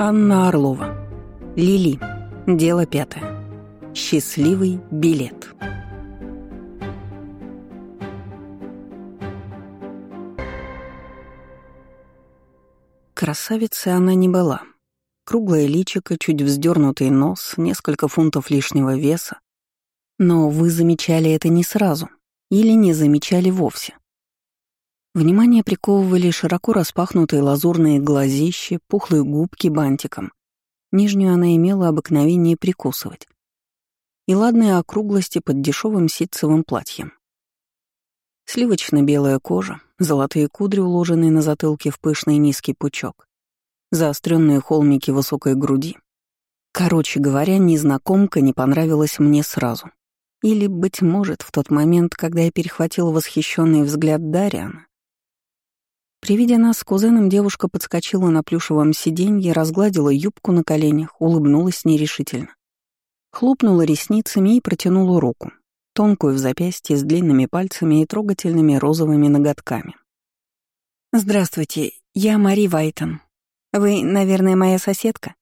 Анна Орлова. Лили. Дело пятое. Счастливый билет. Красавицей она не была. Круглое личико, чуть вздернутый нос, несколько фунтов лишнего веса. Но вы замечали это не сразу или не замечали вовсе. Внимание приковывали широко распахнутые лазурные глазищи, пухлые губки бантиком. Нижнюю она имела обыкновение прикусывать. И ладные округлости под дешевым ситцевым платьем. Сливочно-белая кожа, золотые кудри, уложенные на затылке в пышный низкий пучок, заостренные холмики высокой груди. Короче говоря, незнакомка не понравилась мне сразу. Или, быть может, в тот момент, когда я перехватила восхищенный взгляд Дариана, при виде нас с кузеном девушка подскочила на плюшевом сиденье, разгладила юбку на коленях, улыбнулась нерешительно. Хлопнула ресницами и протянула руку, тонкую в запястье с длинными пальцами и трогательными розовыми ноготками. «Здравствуйте, я Мари Вайтон. Вы, наверное, моя соседка?»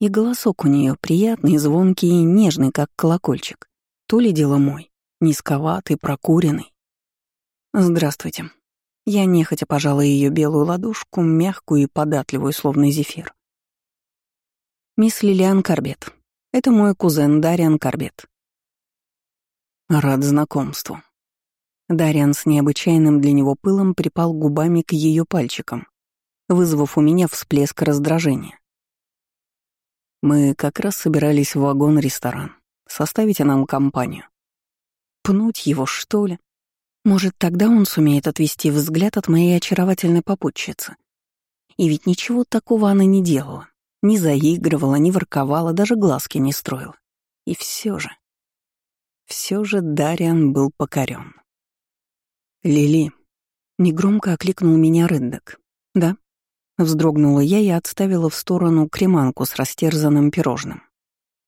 И голосок у нее приятный, звонкий и нежный, как колокольчик. То ли дело мой, низковатый, прокуренный. «Здравствуйте», я нехотя пожала ее белую ладошку, мягкую и податливую, словно зефир. «Мисс Лилиан Карбет. Это мой кузен Дариан Карбет». «Рад знакомству». Дариан с необычайным для него пылом припал губами к ее пальчикам, вызвав у меня всплеск раздражения. «Мы как раз собирались в вагон-ресторан. Составите нам компанию». «Пнуть его, что ли?» Может, тогда он сумеет отвести взгляд от моей очаровательной попутчицы. И ведь ничего такого она не делала. Не заигрывала, не ворковала, даже глазки не строила. И все же... Все же Дариан был покорен. «Лили», — негромко окликнул меня Рындок. «Да?» Вздрогнула я и отставила в сторону креманку с растерзанным пирожным.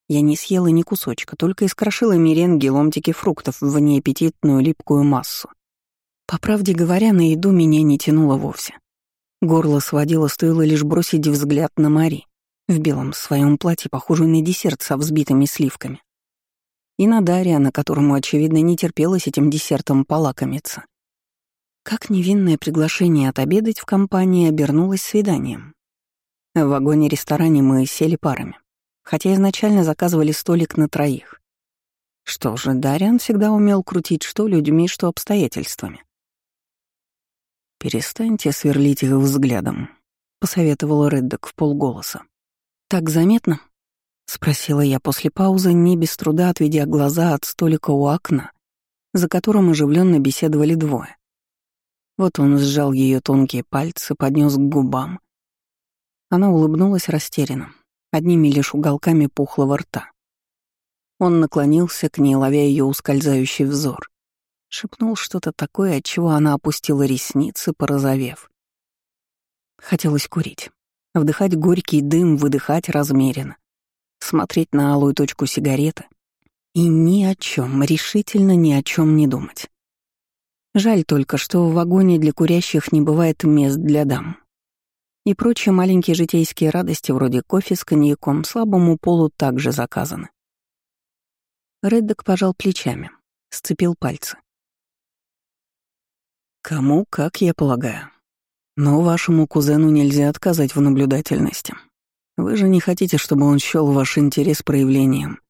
Я не съела ни кусочка, только искрошила меренги ломтики фруктов в неаппетитную липкую массу. По правде говоря, на еду меня не тянуло вовсе. Горло сводило, стоило лишь бросить взгляд на Мари, в белом своем платье, похожей на десерт со взбитыми сливками. И на Дарья, на которому, очевидно, не терпелось этим десертом полакомиться. Как невинное приглашение отобедать в компании обернулось свиданием. В вагоне-ресторане мы сели парами хотя изначально заказывали столик на троих. Что же, Дариан всегда умел крутить что людьми, что обстоятельствами. «Перестаньте сверлить их взглядом», — посоветовал Реддок в полголоса. «Так заметно?» — спросила я после паузы, не без труда отведя глаза от столика у окна, за которым оживленно беседовали двое. Вот он сжал ее тонкие пальцы, поднес к губам. Она улыбнулась растерянно, одними лишь уголками пухлого рта. Он наклонился к ней, ловя ее ускользающий взор. Шепнул что-то такое, от чего она опустила ресницы, порозовев. Хотелось курить. Вдыхать горький дым, выдыхать размеренно. Смотреть на алую точку сигареты. И ни о чем, решительно ни о чем не думать. Жаль только, что в вагоне для курящих не бывает мест для дам и прочие маленькие житейские радости вроде кофе с коньяком слабому полу также заказаны. Реддок пожал плечами, сцепил пальцы. «Кому, как я полагаю. Но вашему кузену нельзя отказать в наблюдательности. Вы же не хотите, чтобы он счёл ваш интерес проявлением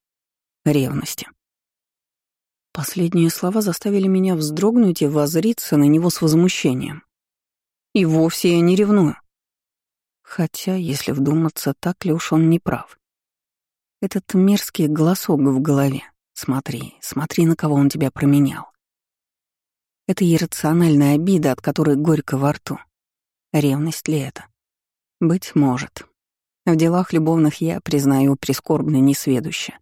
ревности». Последние слова заставили меня вздрогнуть и воззриться на него с возмущением. «И вовсе я не ревную. Хотя, если вдуматься, так ли уж он не прав. Этот мерзкий голосок в голове. Смотри, смотри, на кого он тебя променял. Это иррациональная обида, от которой горько во рту. Ревность ли это? Быть может. В делах любовных я, признаю, прискорбно несведуща.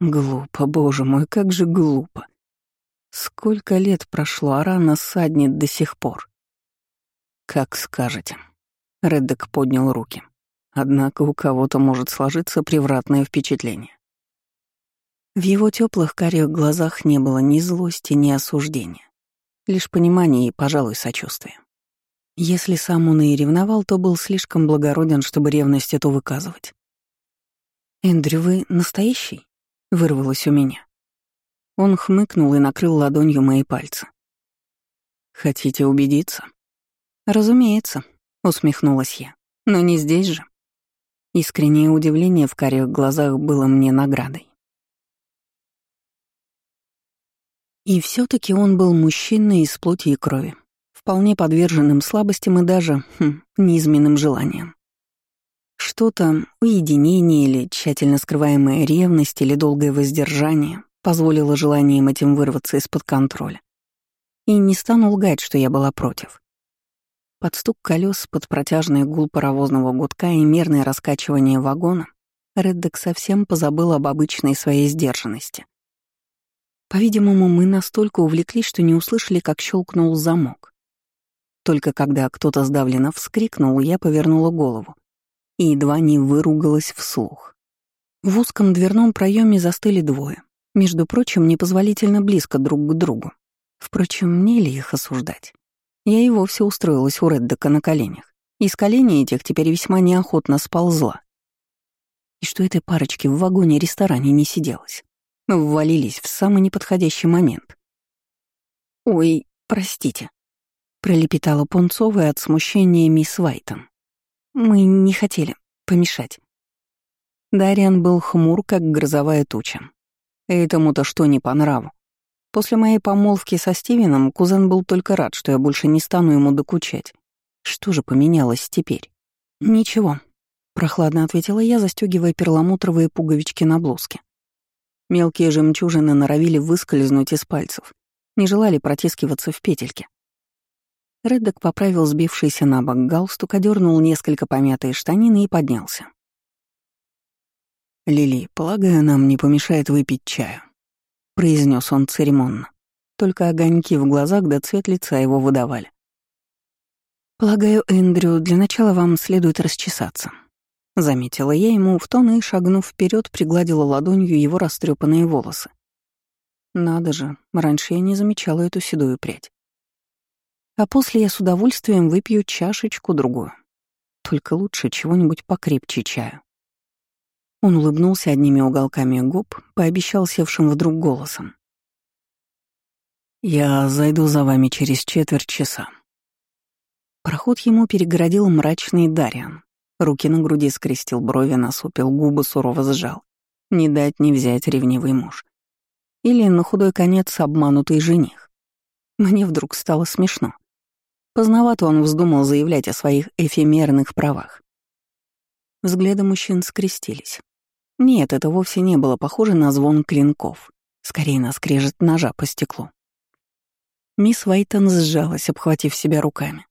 Глупо, боже мой, как же глупо. Сколько лет прошло, а рана саднет до сих пор. Как скажете. Реддек поднял руки. Однако у кого-то может сложиться превратное впечатление. В его теплых карих глазах не было ни злости, ни осуждения, лишь понимание и, пожалуй, сочувствие. Если сам он и ревновал, то был слишком благороден, чтобы ревность эту выказывать. «Эндрю, вы настоящий?» — вырвалось у меня. Он хмыкнул и накрыл ладонью мои пальцы. «Хотите убедиться?» «Разумеется», — усмехнулась я. «Но не здесь же». Искреннее удивление в карих глазах было мне наградой. И все таки он был мужчиной из плоти и крови, вполне подверженным слабостям и даже хм, неизменным желаниям. Что-то, уединение или тщательно скрываемая ревность или долгое воздержание позволило желаниям этим вырваться из-под контроля. И не стану лгать, что я была против. Под стук колес, под протяжный гул паровозного гудка и мерное раскачивание вагона Реддек совсем позабыл об обычной своей сдержанности. По-видимому, мы настолько увлеклись, что не услышали, как щелкнул замок. Только когда кто-то сдавленно вскрикнул, я повернула голову и едва не выругалась вслух. В узком дверном проеме застыли двое, между прочим, непозволительно близко друг к другу. Впрочем, мне ли их осуждать? Я и вовсе устроилась у Реддека на коленях. И с коленей этих теперь весьма неохотно сползла. И что этой парочке в вагоне-ресторане не сиделось. Ввалились в самый неподходящий момент. «Ой, простите», — пролепетала Пунцовая от смущения мисс Вайтон. «Мы не хотели помешать». Дариан был хмур, как грозовая туча. Этому-то что не по нраву. После моей помолвки со Стивеном кузен был только рад, что я больше не стану ему докучать. Что же поменялось теперь? Ничего, прохладно ответила я, застегивая перламутровые пуговички на блузке. Мелкие жемчужины норовили выскользнуть из пальцев, не желали протискиваться в петельке. Реддок поправил сбившийся на бок галстук, одернул несколько помятые штанины и поднялся. «Лили, полагаю, нам не помешает выпить чаю», — произнес он церемонно. Только огоньки в глазах да цвет лица его выдавали. «Полагаю, Эндрю, для начала вам следует расчесаться», — заметила я ему в тон и, шагнув вперед, пригладила ладонью его растрепанные волосы. Надо же, раньше я не замечала эту седую прядь. А после я с удовольствием выпью чашечку-другую. Только лучше чего-нибудь покрепче чаю. Он улыбнулся одними уголками губ, пообещал севшим вдруг голосом. «Я зайду за вами через четверть часа». Проход ему перегородил мрачный Дариан. Руки на груди скрестил брови, насупил, губы сурово сжал. Не дать не взять ревнивый муж. Или на худой конец обманутый жених. Мне вдруг стало смешно. Поздновато он вздумал заявлять о своих эфемерных правах. Взгляды мужчин скрестились. Нет, это вовсе не было похоже на звон клинков. Скорее на скрежет ножа по стеклу. Мисс Вайтон сжалась, обхватив себя руками.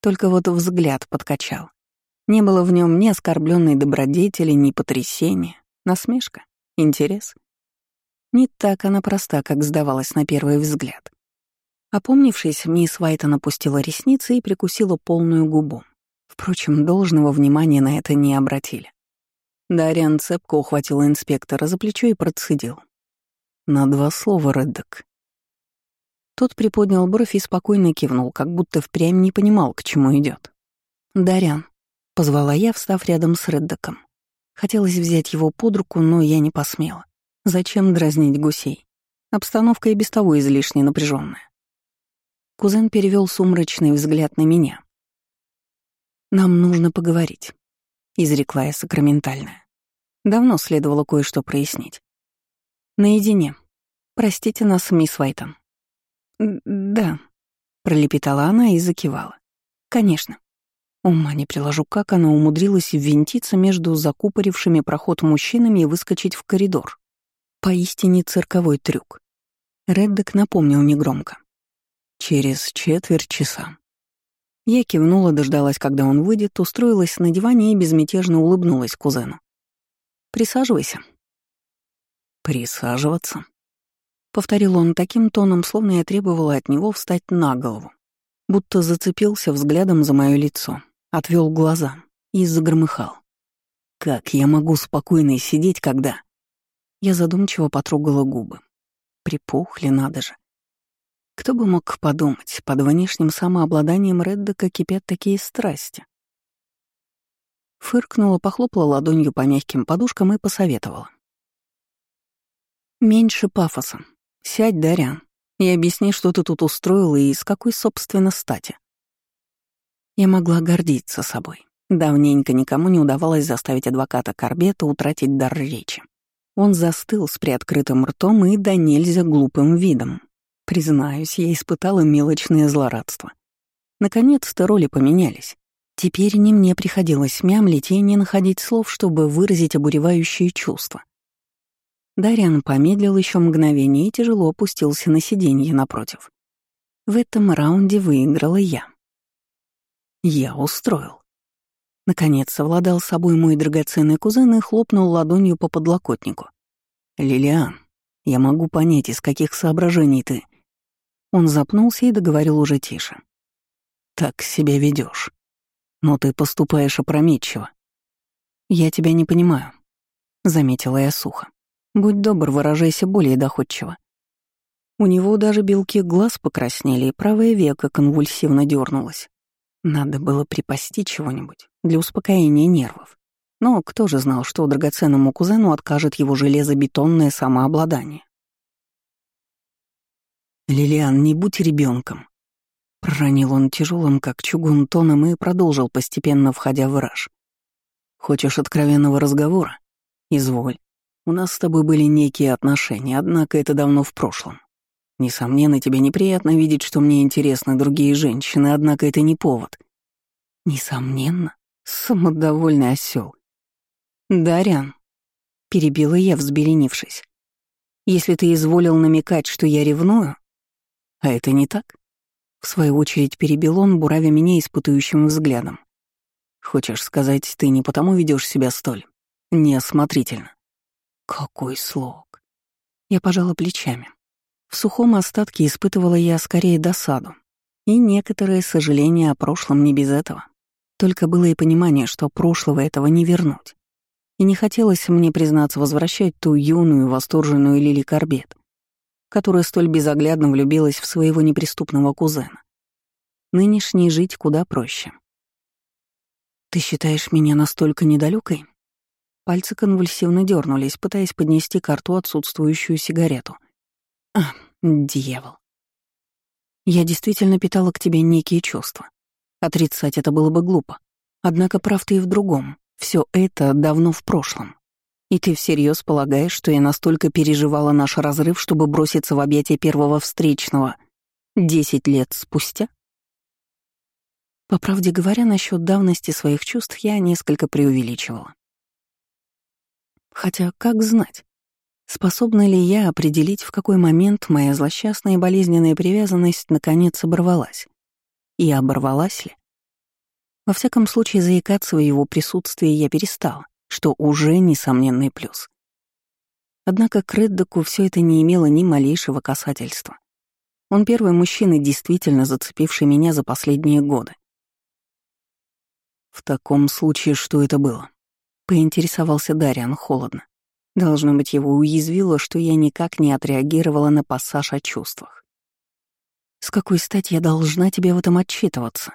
Только вот взгляд подкачал. Не было в нем ни оскорбленной добродетели, ни потрясения, насмешка, интерес. Не так она проста, как сдавалась на первый взгляд. Опомнившись, мисс Вайтон опустила ресницы и прикусила полную губу. Впрочем, должного внимания на это не обратили. Дариан цепко ухватил инспектора за плечо и процедил. «На два слова, Реддок». Тот приподнял бровь и спокойно кивнул, как будто впрямь не понимал, к чему идет. «Дариан», — позвала я, встав рядом с Реддоком. Хотелось взять его под руку, но я не посмела. Зачем дразнить гусей? Обстановка и без того излишне напряженная. Кузен перевел сумрачный взгляд на меня. «Нам нужно поговорить», — изрекла я сакраментальная. Давно следовало кое-что прояснить. «Наедине. Простите нас, мисс Вайтон». «Да», — пролепетала она и закивала. «Конечно». Ума не приложу, как она умудрилась ввинтиться между закупорившими проход мужчинами и выскочить в коридор. Поистине цирковой трюк. Реддек напомнил негромко. «Через четверть часа». Я кивнула, дождалась, когда он выйдет, устроилась на диване и безмятежно улыбнулась кузену. «Присаживайся». «Присаживаться?» — повторил он таким тоном, словно я требовала от него встать на голову. Будто зацепился взглядом за мое лицо, отвел глаза и загромыхал. «Как я могу спокойно сидеть, когда...» Я задумчиво потрогала губы. Припухли, надо же. Кто бы мог подумать, под внешним самообладанием Реддека кипят такие страсти. Фыркнула, похлопала ладонью по мягким подушкам и посоветовала. «Меньше пафоса. Сядь, Дарян, и объясни, что ты тут устроила и с какой, собственно, стати». Я могла гордиться собой. Давненько никому не удавалось заставить адвоката Корбета утратить дар речи. Он застыл с приоткрытым ртом и да нельзя глупым видом. Признаюсь, я испытала мелочное злорадство. Наконец-то роли поменялись. Теперь не мне приходилось мямлить и не находить слов, чтобы выразить обуревающие чувства. Дарьян помедлил еще мгновение и тяжело опустился на сиденье напротив. В этом раунде выиграла я. Я устроил. Наконец совладал с собой мой драгоценный кузен и хлопнул ладонью по подлокотнику. «Лилиан, я могу понять, из каких соображений ты...» Он запнулся и договорил уже тише. «Так себя ведешь. Но ты поступаешь опрометчиво». «Я тебя не понимаю», — заметила я сухо. «Будь добр, выражайся более доходчиво». У него даже белки глаз покраснели, и правое веко конвульсивно дернулось. Надо было припасти чего-нибудь для успокоения нервов. Но кто же знал, что драгоценному кузену откажет его железобетонное самообладание? «Лилиан, не будь ребенком, проронил он тяжелым, как чугун тоном, и продолжил, постепенно входя в раж. «Хочешь откровенного разговора? Изволь. У нас с тобой были некие отношения, однако это давно в прошлом. Несомненно, тебе неприятно видеть, что мне интересны другие женщины, однако это не повод. Несомненно, самодовольный осел. Дарян, перебила я, взбеленившись. Если ты изволил намекать, что я ревную, а это не так? В свою очередь перебил он, буравя меня испытующим взглядом. Хочешь сказать, ты не потому ведешь себя столь неосмотрительно? Какой слог. Я пожала плечами. В сухом остатке испытывала я скорее досаду и некоторое сожаление о прошлом не без этого. Только было и понимание, что прошлого этого не вернуть. И не хотелось мне, признаться, возвращать ту юную, восторженную Лили Корбет, которая столь безоглядно влюбилась в своего неприступного кузена. Нынешней жить куда проще. «Ты считаешь меня настолько недалекой?» Пальцы конвульсивно дернулись, пытаясь поднести к рту отсутствующую сигарету. «А, дьявол. Я действительно питала к тебе некие чувства. Отрицать это было бы глупо. Однако прав ты и в другом. Все это давно в прошлом. И ты всерьез полагаешь, что я настолько переживала наш разрыв, чтобы броситься в объятия первого встречного десять лет спустя? По правде говоря, насчет давности своих чувств я несколько преувеличивала. Хотя, как знать, способна ли я определить, в какой момент моя злосчастная и болезненная привязанность наконец оборвалась? И оборвалась ли? Во всяком случае, заикаться в его присутствии я перестала что уже несомненный плюс. Однако к Реддоку все это не имело ни малейшего касательства. Он первый мужчина, действительно зацепивший меня за последние годы. «В таком случае, что это было?» — поинтересовался Дариан холодно. Должно быть, его уязвило, что я никак не отреагировала на пассаж о чувствах. «С какой стати я должна тебе в этом отчитываться?»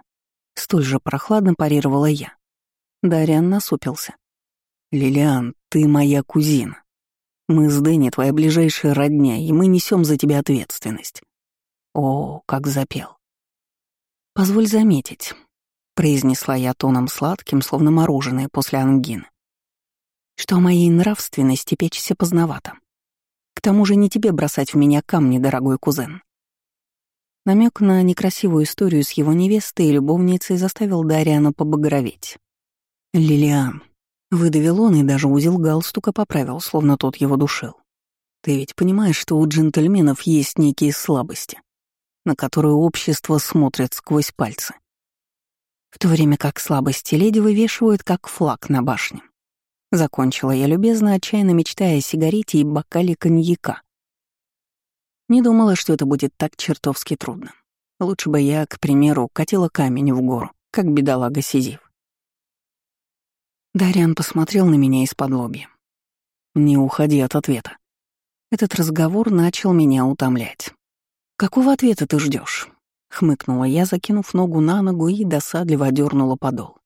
Столь же прохладно парировала я. Дариан насупился. «Лилиан, ты моя кузина. Мы с Дэнни твоя ближайшая родня, и мы несем за тебя ответственность». О, как запел. «Позволь заметить», — произнесла я тоном сладким, словно мороженое после ангины, «что о моей нравственности печься поздновато. К тому же не тебе бросать в меня камни, дорогой кузен». Намек на некрасивую историю с его невестой и любовницей заставил Дариана побагроветь. «Лилиан, Выдавил он и даже узел галстука поправил, словно тот его душил. Ты ведь понимаешь, что у джентльменов есть некие слабости, на которые общество смотрит сквозь пальцы. В то время как слабости леди вывешивают как флаг на башне. Закончила я любезно, отчаянно мечтая о сигарете и бокале коньяка. Не думала, что это будет так чертовски трудно. Лучше бы я, к примеру, катила камень в гору, как бедолага Сизиф. Дариан посмотрел на меня из-под лобья. «Не уходи от ответа. Этот разговор начал меня утомлять. «Какого ответа ты ждешь? хмыкнула я, закинув ногу на ногу и досадливо дернула подол.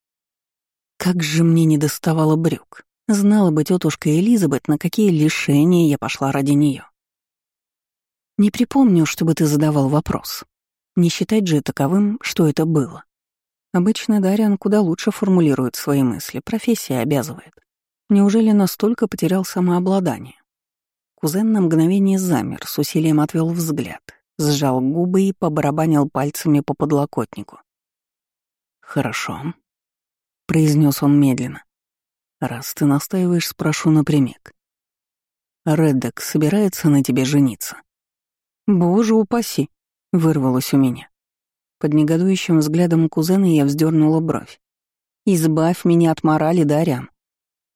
Как же мне не доставало брюк. Знала бы тетушка Элизабет, на какие лишения я пошла ради нее. Не припомню, чтобы ты задавал вопрос. Не считать же таковым, что это было. Обычно Дариан куда лучше формулирует свои мысли, профессия обязывает. Неужели настолько потерял самообладание? Кузен на мгновение замер, с усилием отвел взгляд, сжал губы и побарабанил пальцами по подлокотнику. «Хорошо», — произнес он медленно. «Раз ты настаиваешь, спрошу напрямик. Реддек собирается на тебе жениться?» «Боже упаси!» — вырвалось у меня. Под негодующим взглядом кузена я вздернула бровь. «Избавь меня от морали, Дарян.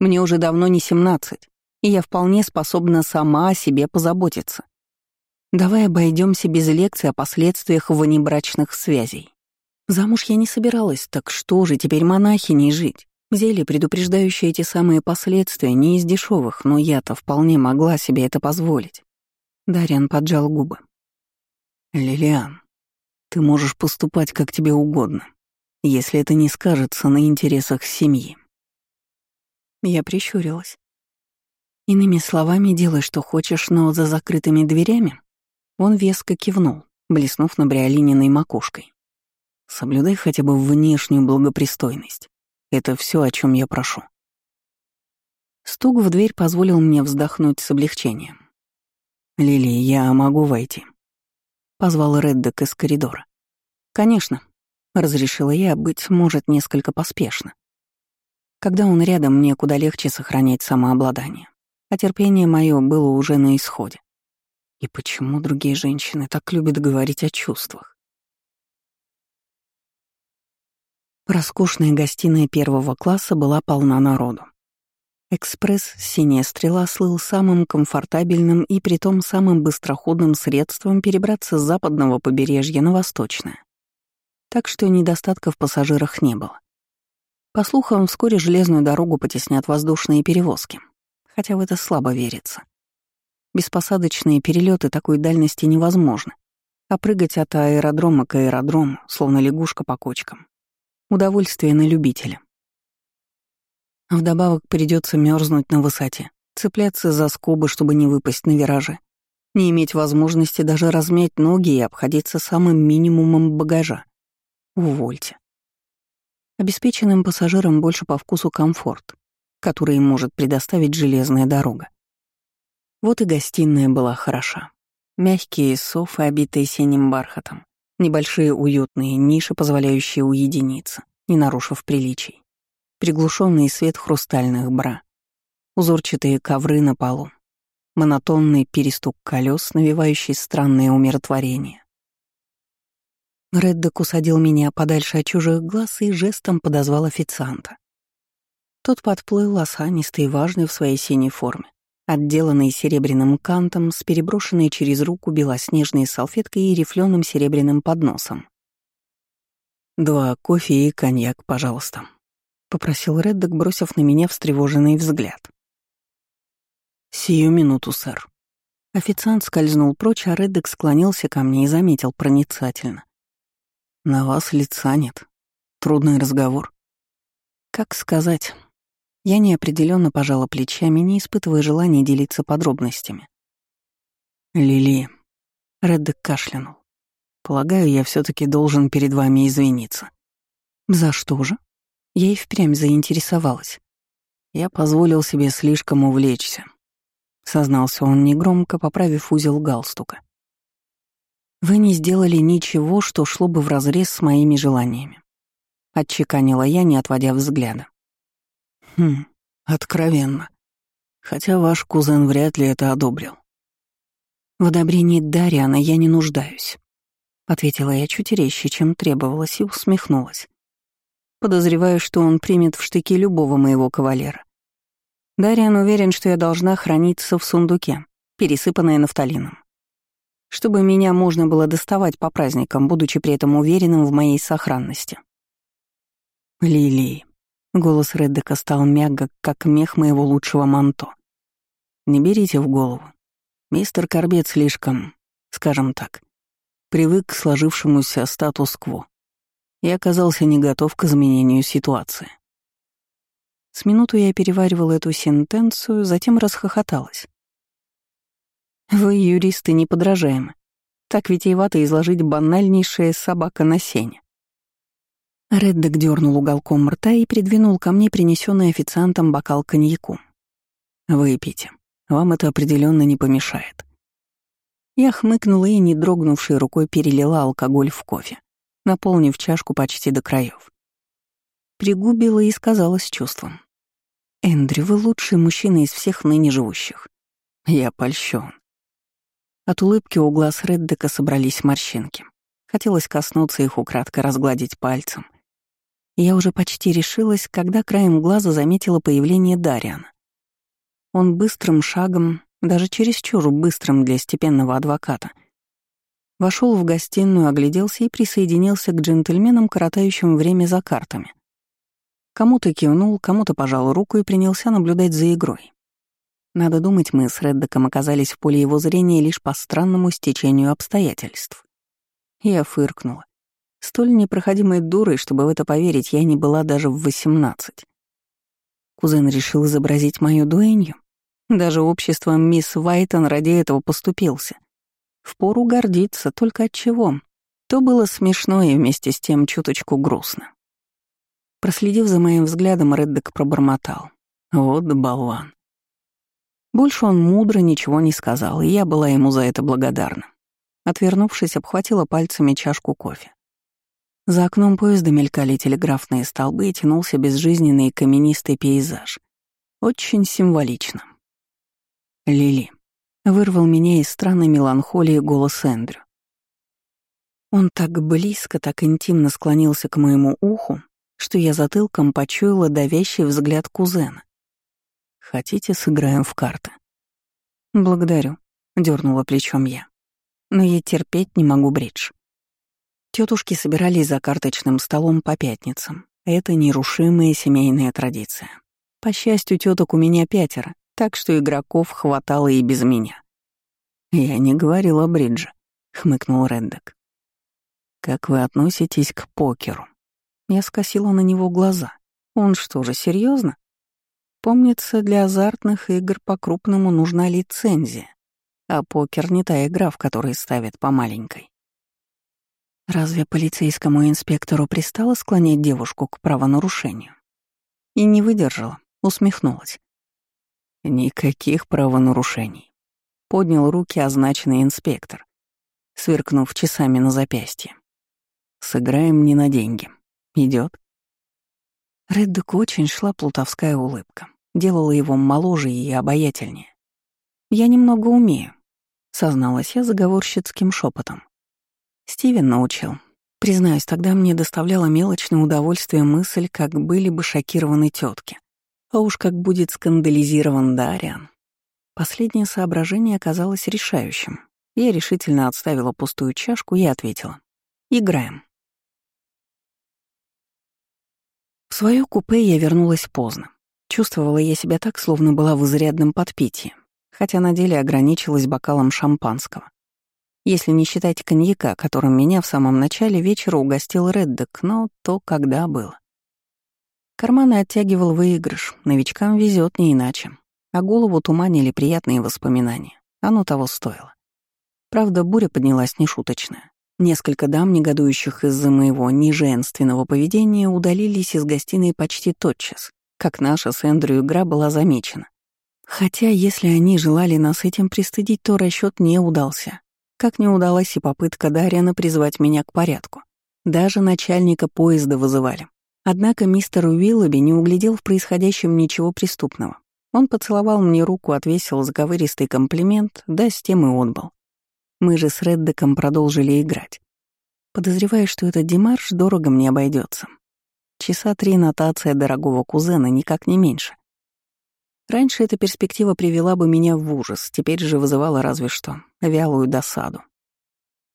Мне уже давно не семнадцать, и я вполне способна сама о себе позаботиться. Давай обойдемся без лекций о последствиях внебрачных связей. Замуж я не собиралась, так что же теперь монахиней жить? Зелье, предупреждающее эти самые последствия, не из дешевых, но я-то вполне могла себе это позволить. Дарьян поджал губы. «Лилиан, ты можешь поступать как тебе угодно, если это не скажется на интересах семьи». Я прищурилась. Иными словами, делай, что хочешь, но за закрытыми дверями. Он веско кивнул, блеснув на Бриолининой макушкой. Соблюдай хотя бы внешнюю благопристойность. Это все, о чем я прошу. Стук в дверь позволил мне вздохнуть с облегчением. «Лили, я могу войти?» Позвал Реддек из коридора. «Конечно», — разрешила я, быть может, несколько поспешно. Когда он рядом, мне куда легче сохранять самообладание, а терпение мое было уже на исходе. И почему другие женщины так любят говорить о чувствах? Роскошная гостиная первого класса была полна народу. Экспресс «Синяя стрела» слыл самым комфортабельным и притом самым быстроходным средством перебраться с западного побережья на восточное. Так что недостатков в пассажирах не было. По слухам, вскоре железную дорогу потеснят воздушные перевозки, хотя в это слабо верится. Беспосадочные перелеты такой дальности невозможны, а прыгать от аэродрома к аэродрому, словно лягушка по кочкам, Удовольствие на любителя. Вдобавок придется мерзнуть на высоте, цепляться за скобы, чтобы не выпасть на вираже, не иметь возможности даже размять ноги и обходиться самым минимумом багажа. Увольте. Обеспеченным пассажирам больше по вкусу комфорт, который им может предоставить железная дорога. Вот и гостиная была хороша. Мягкие софы, обитые синим бархатом, Небольшие уютные ниши, позволяющие уединиться, не нарушив приличий. Приглушенный свет хрустальных бра. Узорчатые ковры на полу. Монотонный перестук колес, навевающий странное умиротворение. Реддок усадил меня подальше от чужих глаз и жестом подозвал официанта. Тот подплыл осанистый и важный в своей синей форме отделанный серебряным кантом с переброшенной через руку белоснежной салфеткой и рифленым серебряным подносом. «Два кофе и коньяк, пожалуйста», — попросил Реддок, бросив на меня встревоженный взгляд. «Сию минуту, сэр». Официант скользнул прочь, а Реддок склонился ко мне и заметил проницательно. «На вас лица нет. Трудный разговор». «Как сказать?» Я неопределенно пожала плечами, не испытывая желания делиться подробностями. «Лили», — Реддек кашлянул, — «полагаю, я все таки должен перед вами извиниться». «За что же?» Я и впрямь заинтересовалась. Я позволил себе слишком увлечься. Сознался он негромко, поправив узел галстука. «Вы не сделали ничего, что шло бы вразрез с моими желаниями», — отчеканила я, не отводя взгляда. Хм, откровенно. Хотя ваш кузен вряд ли это одобрил. В одобрении Дариана я не нуждаюсь, ответила я чуть резче, чем требовалось, и усмехнулась. Подозреваю, что он примет в штыки любого моего кавалера. Дариан уверен, что я должна храниться в сундуке, пересыпанная нафталином. Чтобы меня можно было доставать по праздникам, будучи при этом уверенным в моей сохранности. Лилии. Голос Реддека стал мягок, как мех моего лучшего манто. «Не берите в голову. Мистер Корбет слишком, скажем так, привык к сложившемуся статус-кво и оказался не готов к изменению ситуации. С минуту я переваривала эту сентенцию, затем расхохоталась. Вы, юристы, неподражаемы. Так витиевато изложить банальнейшее собака на сене. Реддок дернул уголком рта и придвинул ко мне принесенный официантом бокал коньяку. «Выпейте. Вам это определенно не помешает». Я хмыкнула и, не дрогнувшей рукой, перелила алкоголь в кофе, наполнив чашку почти до краев. Пригубила и сказала с чувством. «Эндрю, вы лучший мужчина из всех ныне живущих. Я польщен. От улыбки у глаз Реддека собрались морщинки. Хотелось коснуться их украдко, разгладить пальцем. Я уже почти решилась, когда краем глаза заметила появление Дариана. Он быстрым шагом, даже чересчур быстрым для степенного адвоката, вошел в гостиную, огляделся и присоединился к джентльменам, коротающим время за картами. Кому-то кивнул, кому-то пожал руку и принялся наблюдать за игрой. Надо думать, мы с Реддоком оказались в поле его зрения лишь по странному стечению обстоятельств. Я фыркнула. Столь непроходимой дурой, чтобы в это поверить, я не была даже в восемнадцать. Кузен решил изобразить мою дуэнью. Даже обществом мисс Вайтон ради этого поступился. Впору гордиться, только от чего? То было смешно и вместе с тем чуточку грустно. Проследив за моим взглядом, Реддок пробормотал. Вот болван. Больше он мудро ничего не сказал, и я была ему за это благодарна. Отвернувшись, обхватила пальцами чашку кофе. За окном поезда мелькали телеграфные столбы и тянулся безжизненный каменистый пейзаж. Очень символично. Лили. Вырвал меня из странной меланхолии голос Эндрю. Он так близко, так интимно склонился к моему уху, что я затылком почуяла давящий взгляд кузена. «Хотите, сыграем в карты?» «Благодарю», — дернула плечом я. «Но я терпеть не могу бридж». Тетушки собирались за карточным столом по пятницам. Это нерушимая семейная традиция. По счастью, теток у меня пятеро, так что игроков хватало и без меня. «Я не говорила о бридже», — хмыкнул Реддок. «Как вы относитесь к покеру?» Я скосила на него глаза. Он что же, серьезно? Помнится, для азартных игр по-крупному нужна лицензия, а покер не та игра, в которой ставят по маленькой. Разве полицейскому инспектору пристало склонять девушку к правонарушению? И не выдержала, усмехнулась. Никаких правонарушений. Поднял руки означенный инспектор, сверкнув часами на запястье. Сыграем не на деньги. Идет. Реддеку очень шла плутовская улыбка, делала его моложе и обаятельнее. «Я немного умею», — созналась я заговорщицким шепотом. Стивен научил. Признаюсь, тогда мне доставляло мелочное удовольствие мысль, как были бы шокированы тетки. А уж как будет скандализирован Дариан. Последнее соображение оказалось решающим. Я решительно отставила пустую чашку и ответила. «Играем». В свое купе я вернулась поздно. Чувствовала я себя так, словно была в изрядном подпитии, хотя на деле ограничилась бокалом шампанского. Если не считать коньяка, которым меня в самом начале вечера угостил Реддек, но то когда было. Карманы оттягивал выигрыш, новичкам везет не иначе, а голову туманили приятные воспоминания. Оно того стоило. Правда, буря поднялась нешуточная. Несколько дам, негодующих из-за моего неженственного поведения, удалились из гостиной почти тотчас, как наша с Эндрю игра была замечена. Хотя, если они желали нас этим пристыдить, то расчет не удался. Как не удалась и попытка Дарьяна призвать меня к порядку. Даже начальника поезда вызывали. Однако мистер Уиллоби не углядел в происходящем ничего преступного. Он поцеловал мне руку, отвесил заговористый комплимент, да с тем и отбыл. Мы же с Реддеком продолжили играть. Подозреваю, что этот демарш дорого мне обойдется. Часа три нотация дорогого кузена, никак не меньше. Раньше эта перспектива привела бы меня в ужас, теперь же вызывала разве что вялую досаду.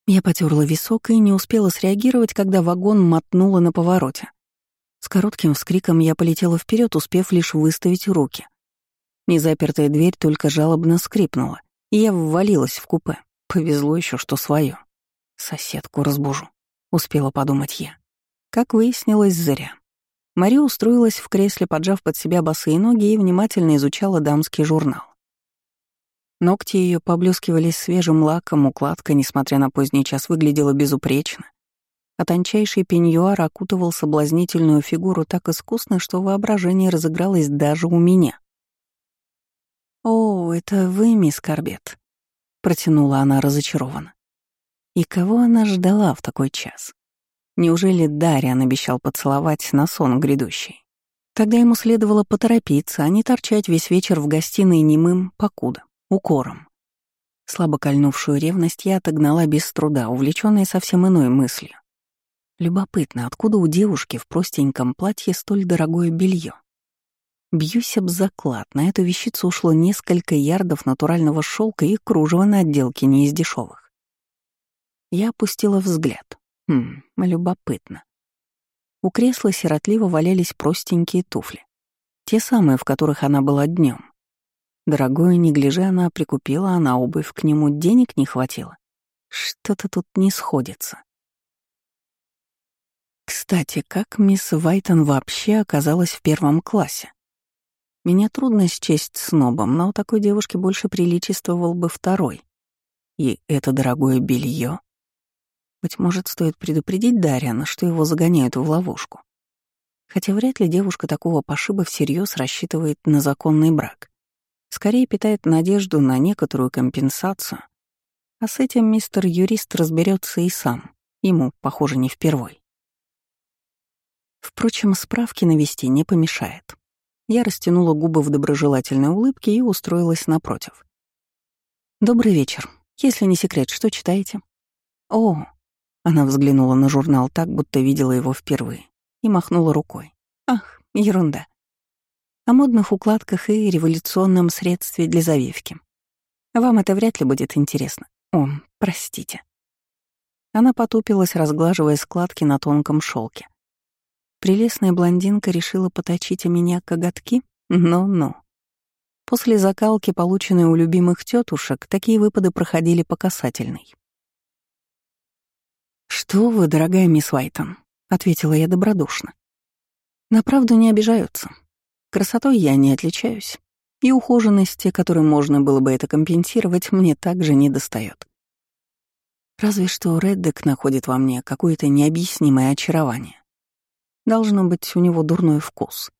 Я потерла висок и не успела среагировать, когда вагон мотнуло на повороте. С коротким вскриком я полетела вперед, успев лишь выставить руки. Незапертая дверь только жалобно скрипнула, и я ввалилась в купе. Повезло еще, что свое. Соседку разбужу, успела подумать я. Как выяснилось, зря. Мария устроилась в кресле, поджав под себя босые ноги и внимательно изучала дамский журнал. Ногти ее поблескивали свежим лаком, укладка, несмотря на поздний час, выглядела безупречно. А тончайший пеньюар окутывал соблазнительную фигуру так искусно, что воображение разыгралось даже у меня. «О, это вы, мисс Корбет», — протянула она разочарованно. И кого она ждала в такой час? Неужели Дарьян обещал поцеловать на сон грядущий? Тогда ему следовало поторопиться, а не торчать весь вечер в гостиной немым, покуда, укором. Слабо кольнувшую ревность я отогнала без труда, увлечённая совсем иной мыслью. Любопытно, откуда у девушки в простеньком платье столь дорогое белье? Бьюсь об заклад, на эту вещицу ушло несколько ярдов натурального шелка и кружева на отделке не из дешевых. Я опустила взгляд. Хм, любопытно. У кресла сиротливо валялись простенькие туфли. Те самые, в которых она была днем. Дорогое неглиже она прикупила, а на обувь к нему денег не хватило. Что-то тут не сходится. Кстати, как мисс Вайтон вообще оказалась в первом классе? Меня трудно счесть снобом, но у такой девушки больше приличествовал бы второй. И это дорогое белье. Быть может, стоит предупредить Дариана, что его загоняют в ловушку. Хотя вряд ли девушка такого пошиба всерьез рассчитывает на законный брак. Скорее питает надежду на некоторую компенсацию. А с этим мистер юрист разберется и сам. Ему, похоже, не впервой. Впрочем, справки навести не помешает. Я растянула губы в доброжелательной улыбке и устроилась напротив. «Добрый вечер. Если не секрет, что читаете?» «О!» Она взглянула на журнал так, будто видела его впервые, и махнула рукой. «Ах, ерунда. О модных укладках и революционном средстве для завивки. Вам это вряд ли будет интересно. О, простите». Она потупилась, разглаживая складки на тонком шелке. Прелестная блондинка решила поточить у меня коготки? Ну-ну. После закалки, полученной у любимых тетушек, такие выпады проходили по касательной. «Что вы, дорогая мисс Уайтон», — ответила я добродушно. «На правду не обижаются. Красотой я не отличаюсь, и ухоженности, которой можно было бы это компенсировать, мне также не достает. Разве что Реддек находит во мне какое-то необъяснимое очарование. Должно быть, у него дурной вкус.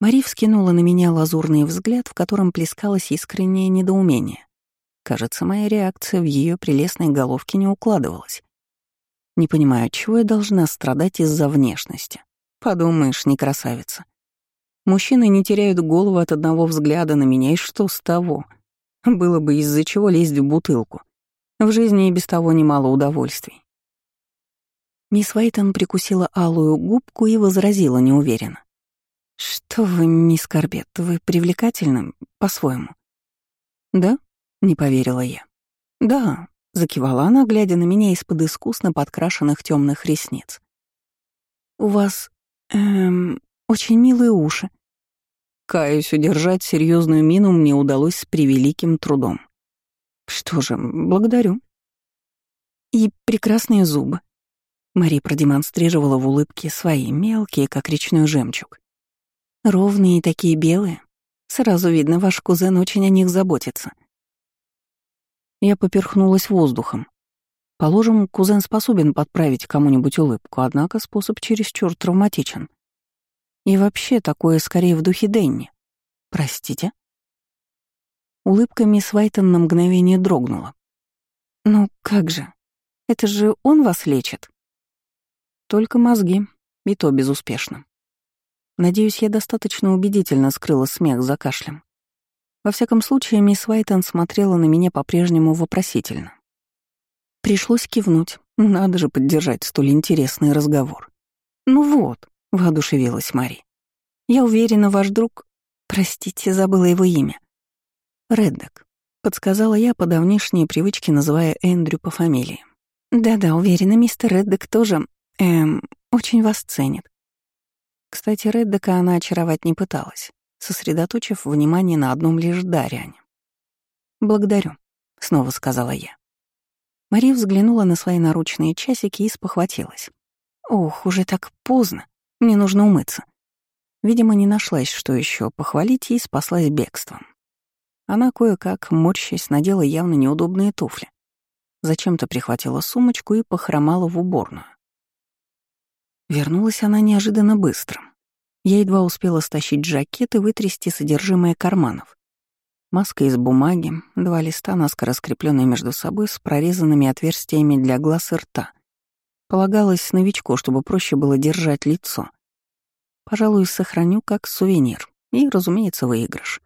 Мари вскинула на меня лазурный взгляд, в котором плескалось искреннее недоумение. Кажется, моя реакция в ее прелестной головке не укладывалась. Не понимаю, чего я должна страдать из-за внешности. Подумаешь, не красавица. Мужчины не теряют голову от одного взгляда на меня, и что с того? Было бы из-за чего лезть в бутылку. В жизни и без того немало удовольствий. Мисс Вейтон прикусила алую губку и возразила неуверенно. «Что вы, мисс Корбет, вы привлекательны по-своему?» «Да?» — не поверила я. «Да», — закивала она, глядя на меня из-под искусно подкрашенных темных ресниц. «У вас, эм, очень милые уши». Каюсь, удержать серьезную мину мне удалось с превеликим трудом. «Что же, благодарю». «И прекрасные зубы», Мари продемонстрировала в улыбке свои, мелкие, как речной жемчуг. Ровные и такие белые. Сразу видно, ваш кузен очень о них заботится. Я поперхнулась воздухом. Положим, кузен способен подправить кому-нибудь улыбку, однако способ чересчур травматичен. И вообще такое скорее в духе Денни. Простите? Улыбка мисс Вайтон на мгновение дрогнула. «Ну как же? Это же он вас лечит?» Только мозги, и то безуспешно. Надеюсь, я достаточно убедительно скрыла смех за кашлем. Во всяком случае, мисс Вайтон смотрела на меня по-прежнему вопросительно. Пришлось кивнуть. Надо же поддержать столь интересный разговор. «Ну вот», — воодушевилась Мари. «Я уверена, ваш друг...» Простите, забыла его имя. «Реддок», — подсказала я по давнишней привычке, называя Эндрю по фамилии. «Да-да, уверена, мистер Реддок тоже Эм, очень вас ценит. Кстати, Реддека она очаровать не пыталась, сосредоточив внимание на одном лишь Дариане. «Благодарю», — снова сказала я. Мария взглянула на свои наручные часики и спохватилась. «Ох, уже так поздно. Мне нужно умыться». Видимо, не нашлась, что еще похвалить, и спаслась бегством. Она кое-как, морщась, надела явно неудобные туфли. Зачем-то прихватила сумочку и похромала в уборную. Вернулась она неожиданно быстро. Я едва успела стащить жакет и вытрясти содержимое карманов. Маска из бумаги, два листа, наскоро скрепленные между собой с прорезанными отверстиями для глаз и рта. Полагалось новичку, чтобы проще было держать лицо. Пожалуй, сохраню как сувенир и, разумеется, выигрыш.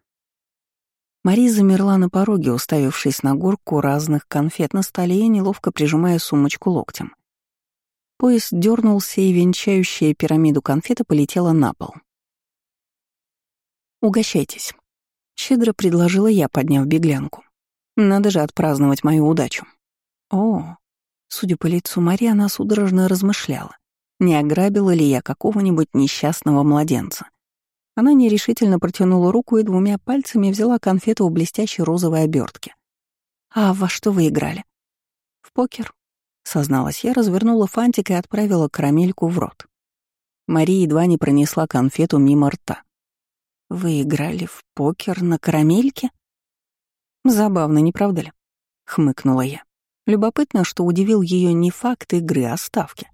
Мари замерла на пороге, уставившись на горку разных конфет на столе и неловко прижимая сумочку локтем. Поезд дернулся, и венчающая пирамиду конфета полетела на пол. «Угощайтесь», — щедро предложила я, подняв беглянку. «Надо же отпраздновать мою удачу». «О», судя по лицу Мари, она судорожно размышляла, не ограбила ли я какого-нибудь несчастного младенца. Она нерешительно протянула руку и двумя пальцами взяла конфету в блестящей розовой обертке. «А во что вы играли?» «В покер», — созналась я, развернула фантик и отправила карамельку в рот. Мария едва не пронесла конфету мимо рта. «Вы играли в покер на карамельке?» «Забавно, не правда ли?» — хмыкнула я. Любопытно, что удивил ее не факт игры, а ставки.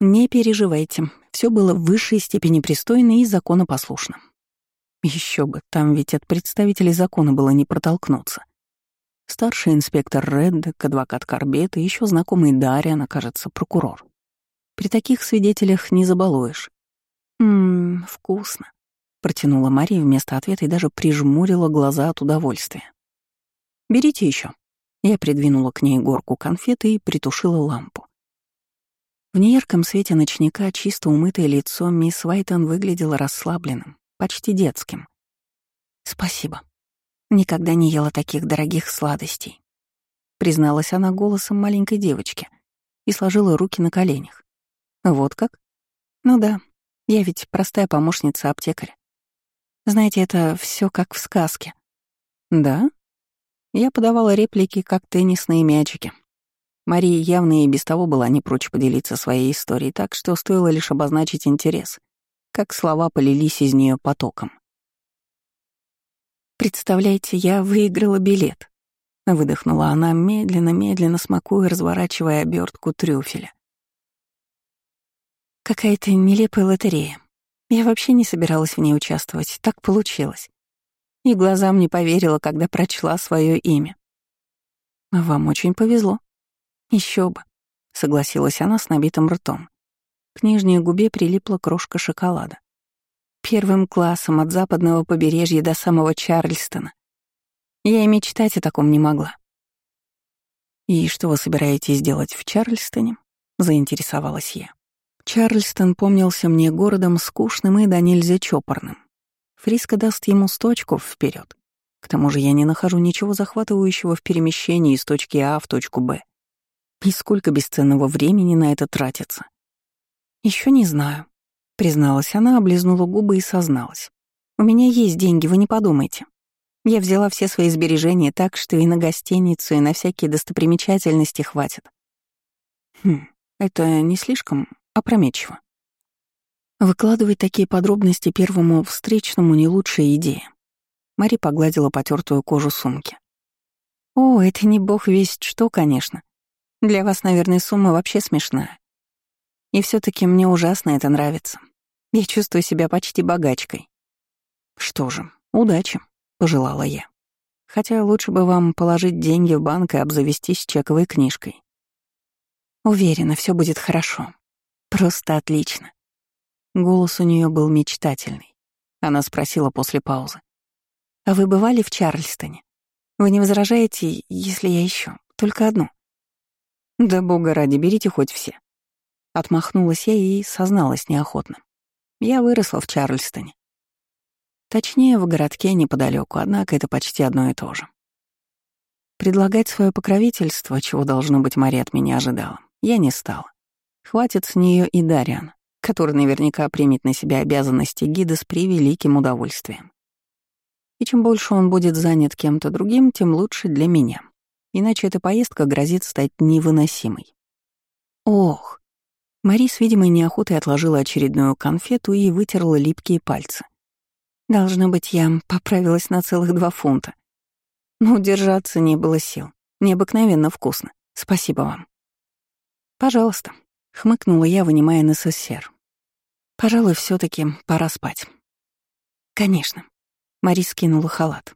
«Не переживайте, все было в высшей степени пристойно и законопослушно. Еще бы, там ведь от представителей закона было не протолкнуться. Старший инспектор Реддек, адвокат Корбет и еще знакомый Дарьяна, кажется, прокурор. При таких свидетелях не забалуешь. «Ммм, вкусно», — протянула Мария вместо ответа и даже прижмурила глаза от удовольствия. «Берите еще. Я придвинула к ней горку конфеты и притушила лампу. В неярком свете ночника чисто умытое лицо мисс Вайтон выглядело расслабленным, почти детским. «Спасибо. Никогда не ела таких дорогих сладостей», — призналась она голосом маленькой девочки и сложила руки на коленях. «Вот как? Ну да, я ведь простая помощница аптекаря. Знаете, это все как в сказке». «Да?» Я подавала реплики, как теннисные мячики. Мария явно и без того была не прочь поделиться своей историей, так что стоило лишь обозначить интерес, как слова полились из нее потоком. «Представляете, я выиграла билет», — выдохнула она, медленно-медленно смакуя, разворачивая обертку трюфеля. «Какая-то нелепая лотерея. Я вообще не собиралась в ней участвовать, так получилось. И глазам не поверила, когда прочла свое имя. Вам очень повезло», еще бы, согласилась она с набитым ртом. К нижней губе прилипла крошка шоколада. Первым классом от западного побережья до самого Чарльстона. Я и мечтать о таком не могла. «И что вы собираетесь делать в Чарльстоне?» — заинтересовалась я. Чарльстон помнился мне городом скучным и до нельзя чопорным. Фриско даст ему сто вперед. К тому же я не нахожу ничего захватывающего в перемещении из точки А в точку Б. И сколько бесценного времени на это тратится? Еще не знаю, призналась она, облизнула губы и созналась. У меня есть деньги, вы не подумайте. Я взяла все свои сбережения так, что и на гостиницу, и на всякие достопримечательности хватит. Хм, это не слишком опрометчиво. Выкладывать такие подробности первому встречному не лучшая идея. Мари погладила потертую кожу сумки. О, это не бог весть что, конечно. Для вас, наверное, сумма вообще смешная. И все таки мне ужасно это нравится. Я чувствую себя почти богачкой. Что же, удачи, пожелала я. Хотя лучше бы вам положить деньги в банк и обзавестись чековой книжкой. Уверена, все будет хорошо. Просто отлично. Голос у нее был мечтательный. Она спросила после паузы. «А вы бывали в Чарльстоне? Вы не возражаете, если я еще Только одну?» «Да бога ради, берите хоть все». Отмахнулась я и созналась неохотно. Я выросла в Чарльстоне. Точнее, в городке неподалеку, однако это почти одно и то же. Предлагать свое покровительство, чего, должно быть, Мария от меня ожидала, я не стала. Хватит с нее и Дариан, который наверняка примет на себя обязанности гида с превеликим удовольствием. И чем больше он будет занят кем-то другим, тем лучше для меня. Иначе эта поездка грозит стать невыносимой. Ох! Мари с видимой неохотой отложила очередную конфету и вытерла липкие пальцы. Должно быть, я поправилась на целых два фунта. Но удержаться не было сил. Необыкновенно вкусно. Спасибо вам. Пожалуйста, хмыкнула я, вынимая НССР. Пожалуй, все таки пора спать. Конечно. Мари скинула халат.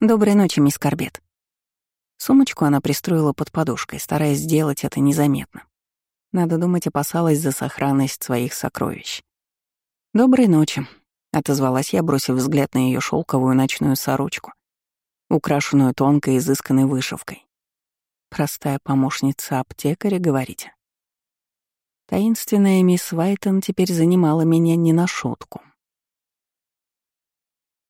Доброй ночи, мисс Корбет. Сумочку она пристроила под подушкой, стараясь сделать это незаметно. Надо думать, опасалась за сохранность своих сокровищ. «Доброй ночи», — отозвалась я, бросив взгляд на ее шелковую ночную сорочку, украшенную тонкой изысканной вышивкой. Простая помощница аптекаря, говорите? Таинственная мисс Вайтон теперь занимала меня не на шутку.